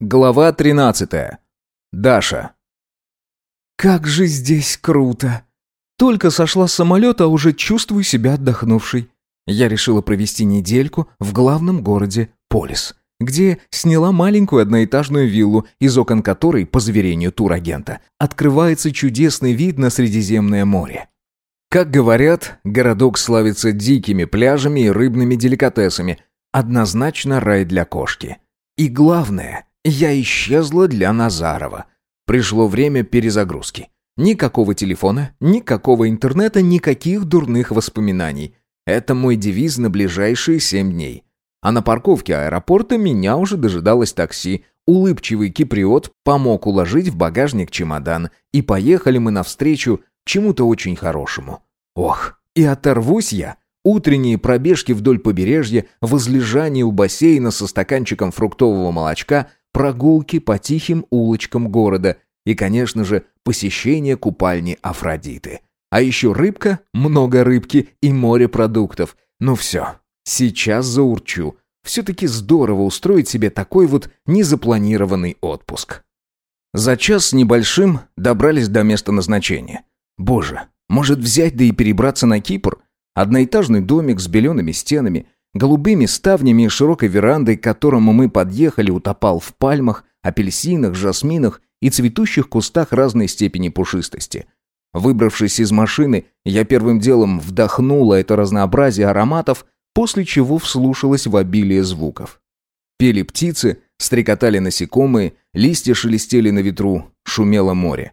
Глава 13. Даша. Как же здесь круто. Только сошла с самолета, а уже чувствую себя отдохнувшей. Я решила провести недельку в главном городе Полис, где сняла маленькую одноэтажную виллу, из окон которой, по заверению турагента, открывается чудесный вид на Средиземное море. Как говорят, городок славится дикими пляжами и рыбными деликатесами. Однозначно рай для кошки. И главное – я исчезла для Назарова. Пришло время перезагрузки. Никакого телефона, никакого интернета, никаких дурных воспоминаний. Это мой девиз на ближайшие семь дней. А на парковке аэропорта меня уже дожидалось такси. Улыбчивый киприот помог уложить в багажник чемодан. И поехали мы навстречу чему-то очень хорошему. Ох, и оторвусь я. Утренние пробежки вдоль побережья, возлежание у бассейна со стаканчиком фруктового молочка – прогулки по тихим улочкам города и, конечно же, посещение купальни Афродиты. А еще рыбка, много рыбки и море продуктов. Ну все, сейчас заурчу. Все-таки здорово устроить себе такой вот незапланированный отпуск. За час с небольшим добрались до места назначения. Боже, может взять да и перебраться на Кипр? Одноэтажный домик с белеными стенами – Голубыми ставнями и широкой верандой, к которому мы подъехали, утопал в пальмах, апельсинах, жасминах и цветущих кустах разной степени пушистости. Выбравшись из машины, я первым делом вдохнула это разнообразие ароматов, после чего вслушалась в обилие звуков. Пели птицы, стрекотали насекомые, листья шелестели на ветру, шумело море.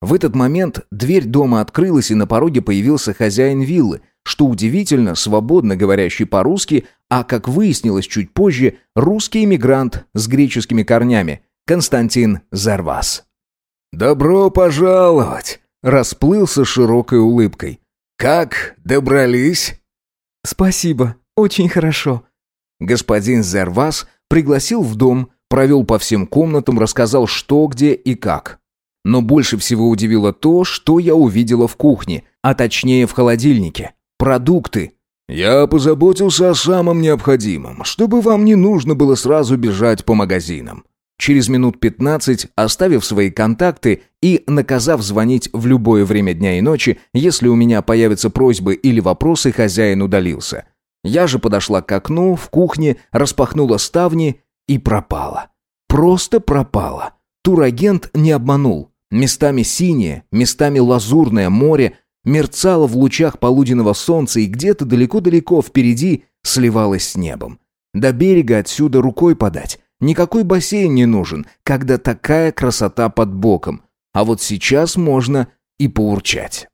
В этот момент дверь дома открылась, и на пороге появился хозяин виллы – что удивительно, свободно говорящий по-русски, а, как выяснилось чуть позже, русский эмигрант с греческими корнями, Константин Зарвас. «Добро пожаловать!» – расплылся широкой улыбкой. «Как добрались?» «Спасибо, очень хорошо». Господин Зарвас пригласил в дом, провел по всем комнатам, рассказал, что, где и как. Но больше всего удивило то, что я увидела в кухне, а точнее в холодильнике продукты. Я позаботился о самом необходимом, чтобы вам не нужно было сразу бежать по магазинам. Через минут пятнадцать, оставив свои контакты и наказав звонить в любое время дня и ночи, если у меня появятся просьбы или вопросы, хозяин удалился. Я же подошла к окну в кухне, распахнула ставни и пропала. Просто пропала. Турагент не обманул. Местами синее, местами лазурное море, мерцала в лучах полуденного солнца и где-то далеко-далеко впереди сливалась с небом. До берега отсюда рукой подать. Никакой бассейн не нужен, когда такая красота под боком. А вот сейчас можно и поурчать.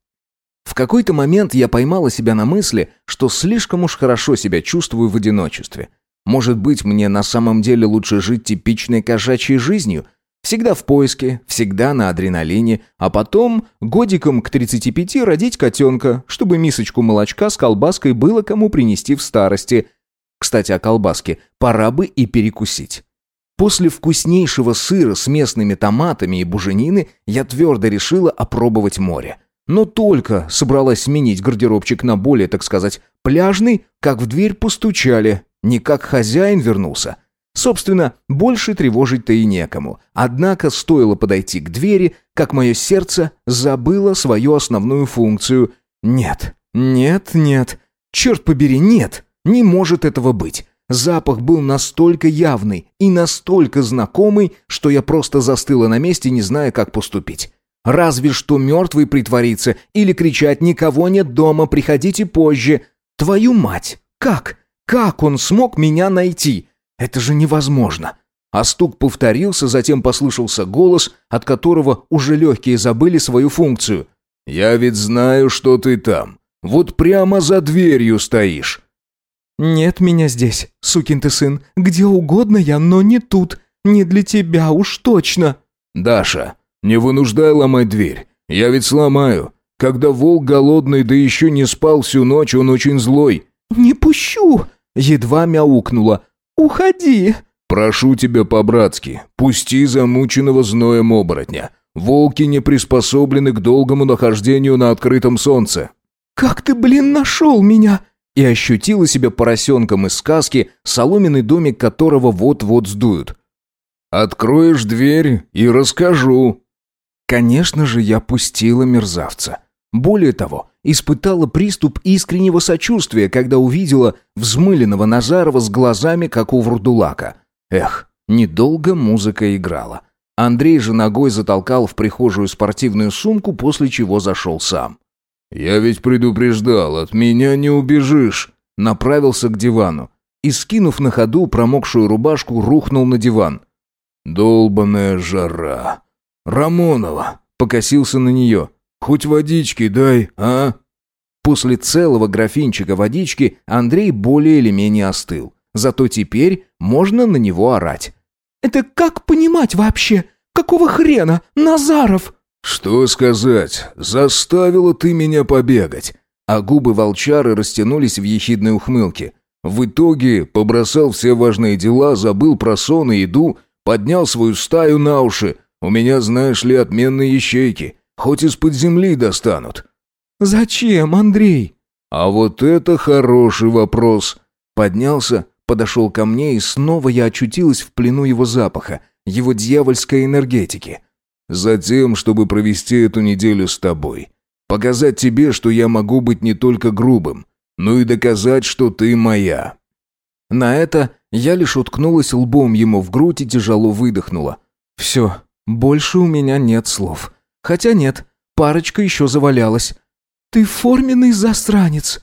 В какой-то момент я поймала себя на мысли, что слишком уж хорошо себя чувствую в одиночестве. Может быть, мне на самом деле лучше жить типичной кошачьей жизнью – Всегда в поиске, всегда на адреналине, а потом годиком к 35 родить котенка, чтобы мисочку молочка с колбаской было кому принести в старости. Кстати, о колбаске. Пора бы и перекусить. После вкуснейшего сыра с местными томатами и буженины я твердо решила опробовать море. Но только собралась сменить гардеробчик на более, так сказать, пляжный, как в дверь постучали. Не как хозяин вернулся, Собственно, больше тревожить-то и некому. Однако стоило подойти к двери, как мое сердце забыло свою основную функцию. Нет, нет, нет. Черт побери, нет. Не может этого быть. Запах был настолько явный и настолько знакомый, что я просто застыла на месте, не зная, как поступить. Разве что мертвый притвориться или кричать «Никого нет дома, приходите позже». Твою мать! Как? Как он смог меня найти? Это же невозможно. А стук повторился, затем послышался голос, от которого уже легкие забыли свою функцию. «Я ведь знаю, что ты там. Вот прямо за дверью стоишь». «Нет меня здесь, сукин ты сын. Где угодно я, но не тут. Не для тебя уж точно». «Даша, не вынуждай ломать дверь. Я ведь сломаю. Когда волк голодный, да еще не спал всю ночь, он очень злой». «Не пущу!» Едва мяукнула, «Уходи!» «Прошу тебя по-братски, пусти замученного зноем оборотня. Волки не приспособлены к долгому нахождению на открытом солнце». «Как ты, блин, нашел меня?» И ощутила себя поросенком из сказки, соломенный домик которого вот-вот сдуют. Откроешь дверь и расскажу». Конечно же, я пустила мерзавца. Более того, испытала приступ искреннего сочувствия, когда увидела взмыленного Назарова с глазами, как у вурдулака. Эх, недолго музыка играла. Андрей же ногой затолкал в прихожую спортивную сумку, после чего зашел сам. «Я ведь предупреждал, от меня не убежишь», направился к дивану и, скинув на ходу промокшую рубашку, рухнул на диван. «Долбаная жара! Рамонова!» — покосился на нее. «Хоть водички дай, а?» После целого графинчика водички Андрей более или менее остыл. Зато теперь можно на него орать. «Это как понимать вообще? Какого хрена, Назаров?» «Что сказать? Заставила ты меня побегать!» А губы волчары растянулись в ехидной ухмылке. В итоге побросал все важные дела, забыл про сон и еду, поднял свою стаю на уши. У меня, знаешь ли, отменные ячейки. Хоть из-под земли достанут». «Зачем, Андрей?» «А вот это хороший вопрос». Поднялся, подошел ко мне, и снова я очутилась в плену его запаха, его дьявольской энергетики. «Затем, чтобы провести эту неделю с тобой. Показать тебе, что я могу быть не только грубым, но и доказать, что ты моя». На это я лишь уткнулась лбом ему в грудь и тяжело выдохнула. «Все, больше у меня нет слов. Хотя нет, парочка еще завалялась. Ты форменный засранец!»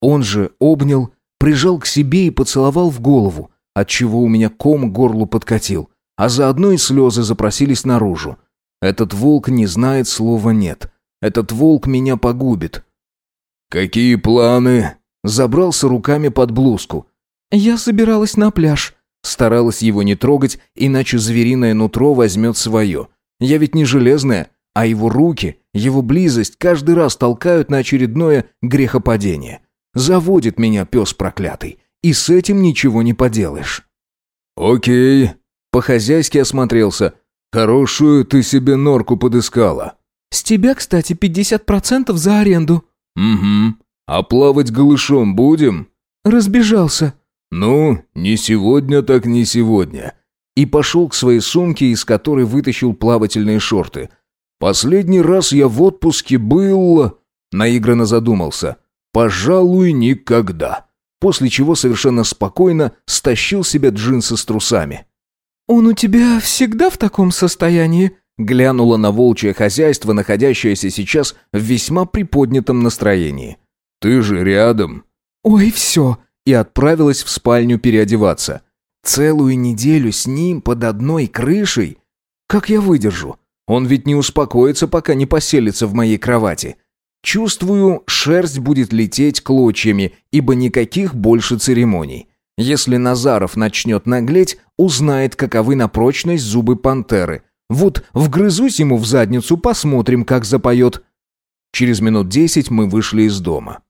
Он же обнял, прижал к себе и поцеловал в голову, отчего у меня ком горлу подкатил, а заодно и слезы запросились наружу. Этот волк не знает слова «нет». Этот волк меня погубит. «Какие планы?» Забрался руками под блузку. «Я собиралась на пляж». Старалась его не трогать, иначе звериное нутро возьмет свое. Я ведь не железная, а его руки, его близость каждый раз толкают на очередное грехопадение. Заводит меня пес проклятый, и с этим ничего не поделаешь. «Окей». По-хозяйски осмотрелся. «Хорошую ты себе норку подыскала». «С тебя, кстати, 50% за аренду». «Угу. А плавать голышом будем?» «Разбежался». «Ну, не сегодня, так не сегодня». И пошел к своей сумке, из которой вытащил плавательные шорты. «Последний раз я в отпуске был...» Наигранно задумался. «Пожалуй, никогда». После чего совершенно спокойно стащил себе джинсы с трусами. «Он у тебя всегда в таком состоянии?» Глянула на волчье хозяйство, находящееся сейчас в весьма приподнятом настроении. «Ты же рядом». «Ой, все и отправилась в спальню переодеваться. Целую неделю с ним под одной крышей? Как я выдержу? Он ведь не успокоится, пока не поселится в моей кровати. Чувствую, шерсть будет лететь клочьями, ибо никаких больше церемоний. Если Назаров начнет наглеть, узнает, каковы на прочность зубы пантеры. Вот вгрызусь ему в задницу, посмотрим, как запоет. Через минут десять мы вышли из дома.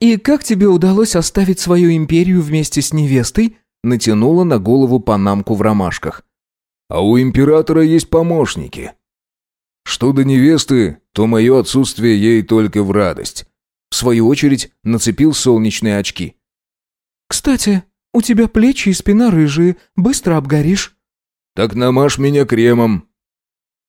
«И как тебе удалось оставить свою империю вместе с невестой?» Натянула на голову панамку в ромашках. «А у императора есть помощники. Что до невесты, то мое отсутствие ей только в радость». В свою очередь нацепил солнечные очки. «Кстати, у тебя плечи и спина рыжие, быстро обгоришь». «Так намажь меня кремом».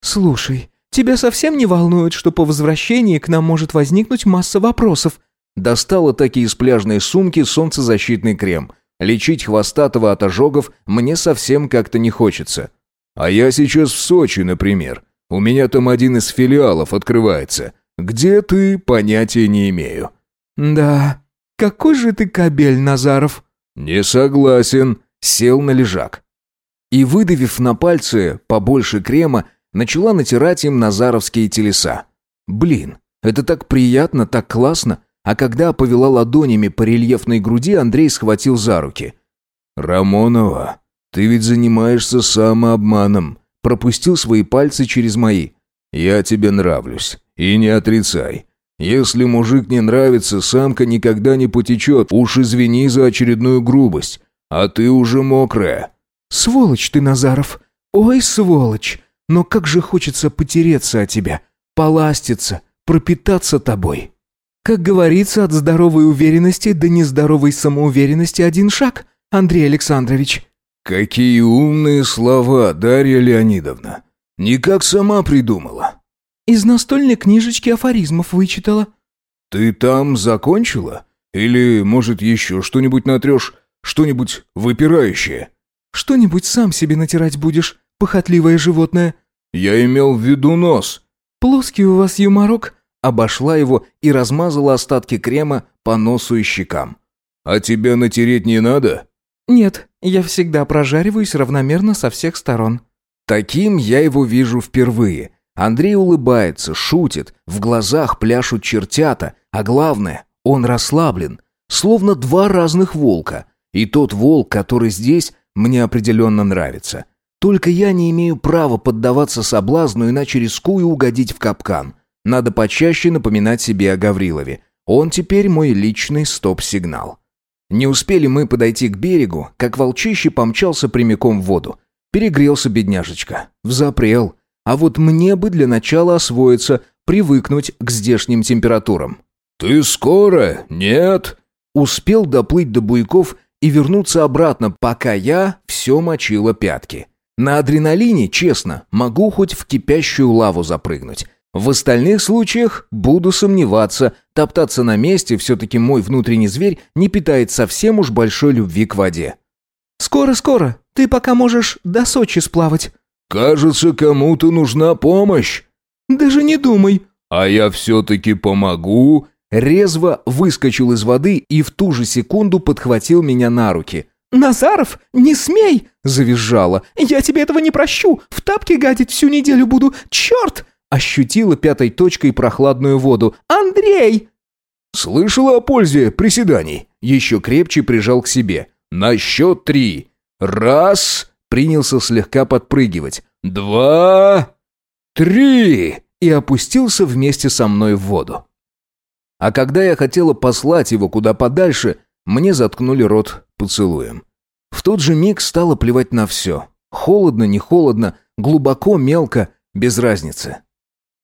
«Слушай, тебя совсем не волнует, что по возвращении к нам может возникнуть масса вопросов?» Достала такие из пляжной сумки солнцезащитный крем. Лечить хвостатого от ожогов мне совсем как-то не хочется. А я сейчас в Сочи, например. У меня там один из филиалов открывается. Где ты, понятия не имею. Да, какой же ты кабель, Назаров. Не согласен. Сел на лежак. И, выдавив на пальцы побольше крема, начала натирать им назаровские телеса. Блин, это так приятно, так классно. А когда повела ладонями по рельефной груди, Андрей схватил за руки. «Рамонова, ты ведь занимаешься самообманом», пропустил свои пальцы через мои. «Я тебе нравлюсь, и не отрицай. Если мужик не нравится, самка никогда не потечет, уж извини за очередную грубость, а ты уже мокрая». «Сволочь ты, Назаров! Ой, сволочь! Но как же хочется потереться о тебя, поластиться, пропитаться тобой!» Как говорится, от здоровой уверенности до нездоровой самоуверенности один шаг, Андрей Александрович. «Какие умные слова, Дарья Леонидовна! Никак сама придумала!» «Из настольной книжечки афоризмов вычитала». «Ты там закончила? Или, может, еще что-нибудь натрешь? Что-нибудь выпирающее?» «Что-нибудь сам себе натирать будешь, похотливое животное?» «Я имел в виду нос». «Плоский у вас юморок?» Обошла его и размазала остатки крема по носу и щекам. «А тебя натереть не надо?» «Нет, я всегда прожариваюсь равномерно со всех сторон». Таким я его вижу впервые. Андрей улыбается, шутит, в глазах пляшут чертята, а главное, он расслаблен, словно два разных волка. И тот волк, который здесь, мне определенно нравится. Только я не имею права поддаваться соблазну, иначе рискую угодить в капкан. Надо почаще напоминать себе о Гаврилове. Он теперь мой личный стоп-сигнал. Не успели мы подойти к берегу, как волчище помчался прямиком в воду. Перегрелся бедняжечка. Взапрел. А вот мне бы для начала освоиться, привыкнуть к здешним температурам. «Ты скоро? Нет?» Успел доплыть до буйков и вернуться обратно, пока я все мочила пятки. На адреналине, честно, могу хоть в кипящую лаву запрыгнуть. В остальных случаях буду сомневаться, топтаться на месте, все-таки мой внутренний зверь не питает совсем уж большой любви к воде. «Скоро-скоро, ты пока можешь до Сочи сплавать». «Кажется, кому-то нужна помощь». «Даже не думай». «А я все-таки помогу». Резво выскочил из воды и в ту же секунду подхватил меня на руки. «Назаров, не смей!» – завизжала. «Я тебе этого не прощу! В тапке гадить всю неделю буду! Черт!» Ощутила пятой точкой прохладную воду. «Андрей!» «Слышала о пользе приседаний?» Еще крепче прижал к себе. «На счет три. Раз!» Принялся слегка подпрыгивать. «Два! Три!» И опустился вместе со мной в воду. А когда я хотела послать его куда подальше, мне заткнули рот поцелуем. В тот же миг стало плевать на все. Холодно, не холодно, глубоко, мелко, без разницы.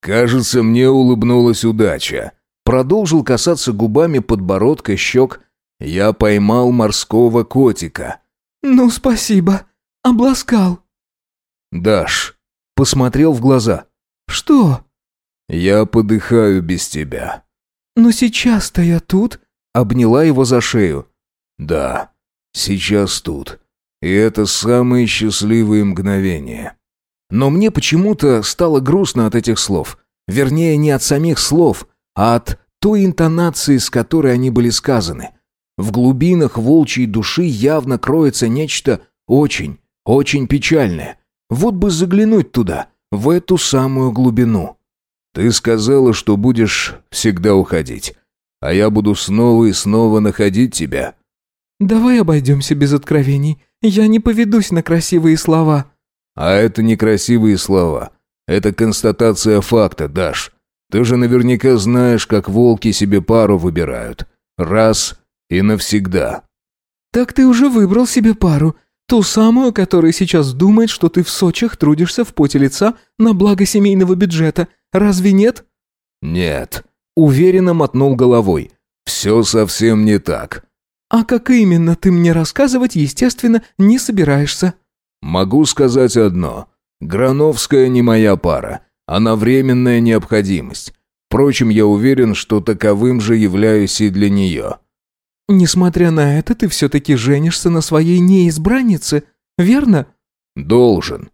«Кажется, мне улыбнулась удача». Продолжил касаться губами подбородка, щек. «Я поймал морского котика». «Ну, спасибо. Обласкал». «Даш». Посмотрел в глаза. «Что?» «Я подыхаю без тебя». «Но сейчас-то я тут». Обняла его за шею. «Да, сейчас тут. И это самые счастливые мгновения». Но мне почему-то стало грустно от этих слов. Вернее, не от самих слов, а от той интонации, с которой они были сказаны. В глубинах волчьей души явно кроется нечто очень, очень печальное. Вот бы заглянуть туда, в эту самую глубину. «Ты сказала, что будешь всегда уходить, а я буду снова и снова находить тебя». «Давай обойдемся без откровений. Я не поведусь на красивые слова». А это не красивые слова. Это констатация факта, Даш. Ты же наверняка знаешь, как волки себе пару выбирают. Раз и навсегда. Так ты уже выбрал себе пару. Ту самую, которая сейчас думает, что ты в Сочах трудишься в поте лица на благо семейного бюджета. Разве нет? Нет. Уверенно мотнул головой. Все совсем не так. А как именно ты мне рассказывать, естественно, не собираешься. Могу сказать одно. Грановская не моя пара. Она временная необходимость. Впрочем, я уверен, что таковым же являюсь и для нее. Несмотря на это, ты все-таки женишься на своей неизбраннице, верно? Должен.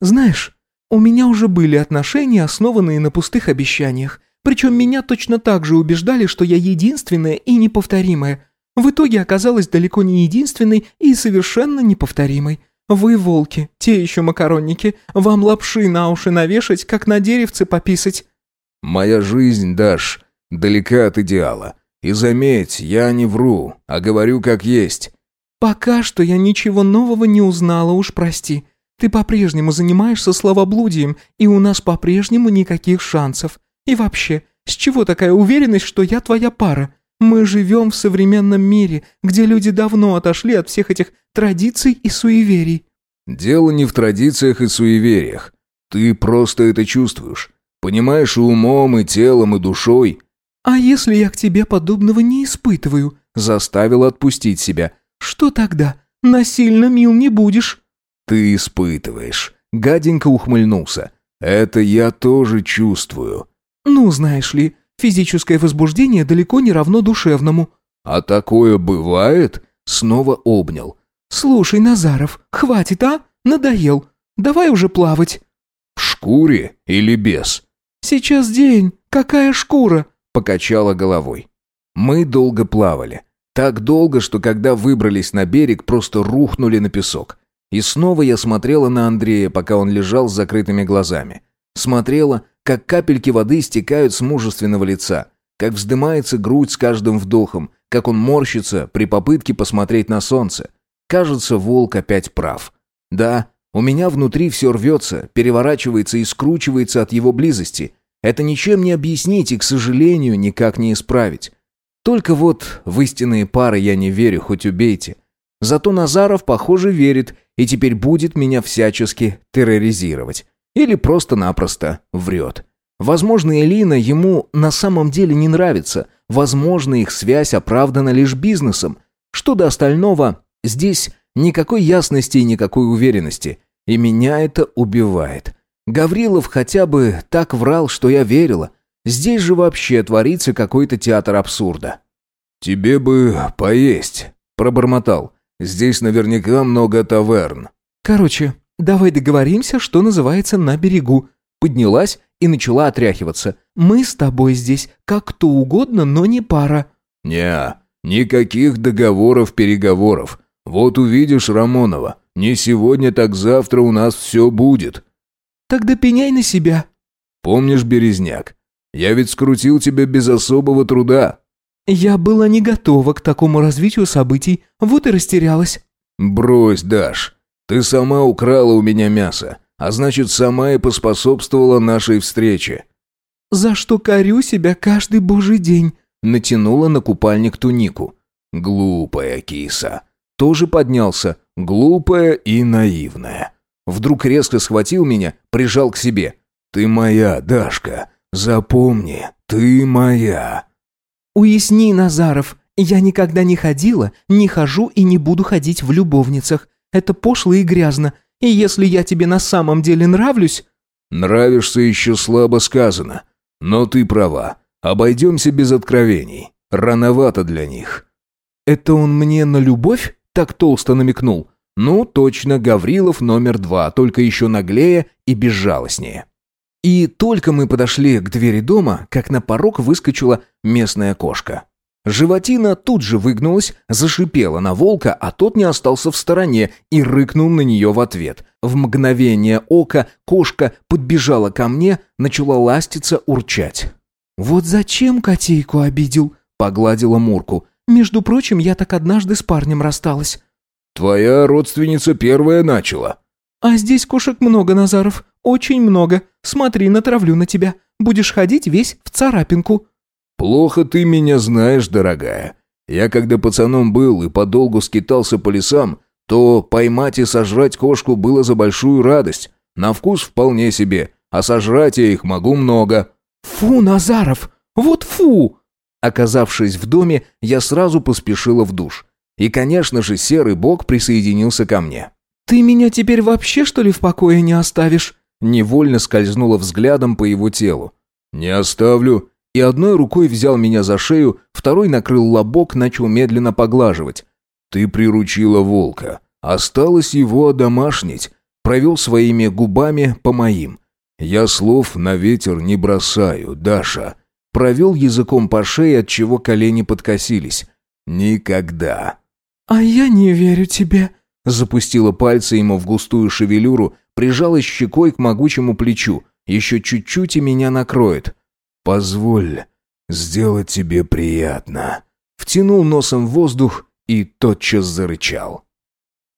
Знаешь, у меня уже были отношения, основанные на пустых обещаниях. Причем меня точно так же убеждали, что я единственная и неповторимая. В итоге оказалась далеко не единственной и совершенно неповторимой. Вы, волки, те еще макаронники, вам лапши на уши навешать, как на деревце пописать». «Моя жизнь, Даш, далека от идеала. И заметь, я не вру, а говорю как есть». «Пока что я ничего нового не узнала, уж прости. Ты по-прежнему занимаешься словоблудием, и у нас по-прежнему никаких шансов. И вообще, с чего такая уверенность, что я твоя пара? Мы живем в современном мире, где люди давно отошли от всех этих традиций и суеверий». «Дело не в традициях и суевериях. Ты просто это чувствуешь. Понимаешь и умом, и телом, и душой». «А если я к тебе подобного не испытываю?» Заставил отпустить себя. «Что тогда? насильно мил не будешь». «Ты испытываешь». Гаденько ухмыльнулся. «Это я тоже чувствую». «Ну, знаешь ли, физическое возбуждение далеко не равно душевному». «А такое бывает?» Снова обнял. «Слушай, Назаров, хватит, а? Надоел. Давай уже плавать». «В шкуре или без?» «Сейчас день. Какая шкура?» Покачала головой. Мы долго плавали. Так долго, что когда выбрались на берег, просто рухнули на песок. И снова я смотрела на Андрея, пока он лежал с закрытыми глазами. Смотрела, как капельки воды стекают с мужественного лица, как вздымается грудь с каждым вдохом, как он морщится при попытке посмотреть на солнце. Кажется, волк опять прав. Да, у меня внутри все рвется, переворачивается и скручивается от его близости. Это ничем не объяснить и, к сожалению, никак не исправить. Только вот в истинные пары я не верю, хоть убейте. Зато Назаров, похоже, верит и теперь будет меня всячески терроризировать. Или просто-напросто врет. Возможно, Элина ему на самом деле не нравится. Возможно, их связь оправдана лишь бизнесом. Что до остального, здесь никакой ясности и никакой уверенности. И меня это убивает. Гаврилов хотя бы так врал, что я верила. Здесь же вообще творится какой-то театр абсурда. «Тебе бы поесть», — пробормотал. «Здесь наверняка много таверн». «Короче, давай договоримся, что называется на берегу». Поднялась и начала отряхиваться. «Мы с тобой здесь как кто угодно, но не пара». «Не, никаких договоров-переговоров. Вот увидишь Рамонова. Не сегодня, так завтра у нас все будет». «Тогда пеняй на себя». «Помнишь, Березняк, я ведь скрутил тебя без особого труда». «Я была не готова к такому развитию событий, вот и растерялась». «Брось, Даш, ты сама украла у меня мясо, а значит, сама и поспособствовала нашей встрече». «За что корю себя каждый божий день», — натянула на купальник тунику. «Глупая киса». Тоже поднялся, глупая и наивная. Вдруг резко схватил меня, прижал к себе. «Ты моя, Дашка, запомни, ты моя». «Уясни, Назаров, я никогда не ходила, не хожу и не буду ходить в любовницах. Это пошло и грязно. И если я тебе на самом деле нравлюсь...» «Нравишься еще слабо сказано. Но ты права. Обойдемся без откровений. Рановато для них». «Это он мне на любовь?» Так толсто намекнул. Ну, точно, Гаврилов номер два, только еще наглее и безжалостнее. И только мы подошли к двери дома, как на порог выскочила местная кошка. Животина тут же выгнулась, зашипела на волка, а тот не остался в стороне и рыкнул на нее в ответ. В мгновение ока кошка подбежала ко мне, начала ластиться, урчать. «Вот зачем котейку обидел?» — погладила Мурку. «Между прочим, я так однажды с парнем рассталась». «Твоя родственница первая начала». «А здесь кошек много, Назаров. Очень много. Смотри, натравлю на тебя. Будешь ходить весь в царапинку». «Плохо ты меня знаешь, дорогая. Я когда пацаном был и подолгу скитался по лесам, то поймать и сожрать кошку было за большую радость. На вкус вполне себе, а сожрать я их могу много». «Фу, Назаров! Вот фу!» Оказавшись в доме, я сразу поспешила в душ. И, конечно же, серый бог присоединился ко мне. «Ты меня теперь вообще, что ли, в покое не оставишь?» Невольно скользнула взглядом по его телу. «Не оставлю». И одной рукой взял меня за шею, второй накрыл лобок, начал медленно поглаживать. «Ты приручила волка. Осталось его одомашнить». Провел своими губами по моим. «Я слов на ветер не бросаю, Даша». Провел языком по шее, от чего колени подкосились. «Никогда». «А я не верю тебе», Запустила пальцы ему в густую шевелюру, прижалась щекой к могучему плечу. Еще чуть-чуть и меня накроет. «Позволь сделать тебе приятно». Втянул носом воздух и тотчас зарычал.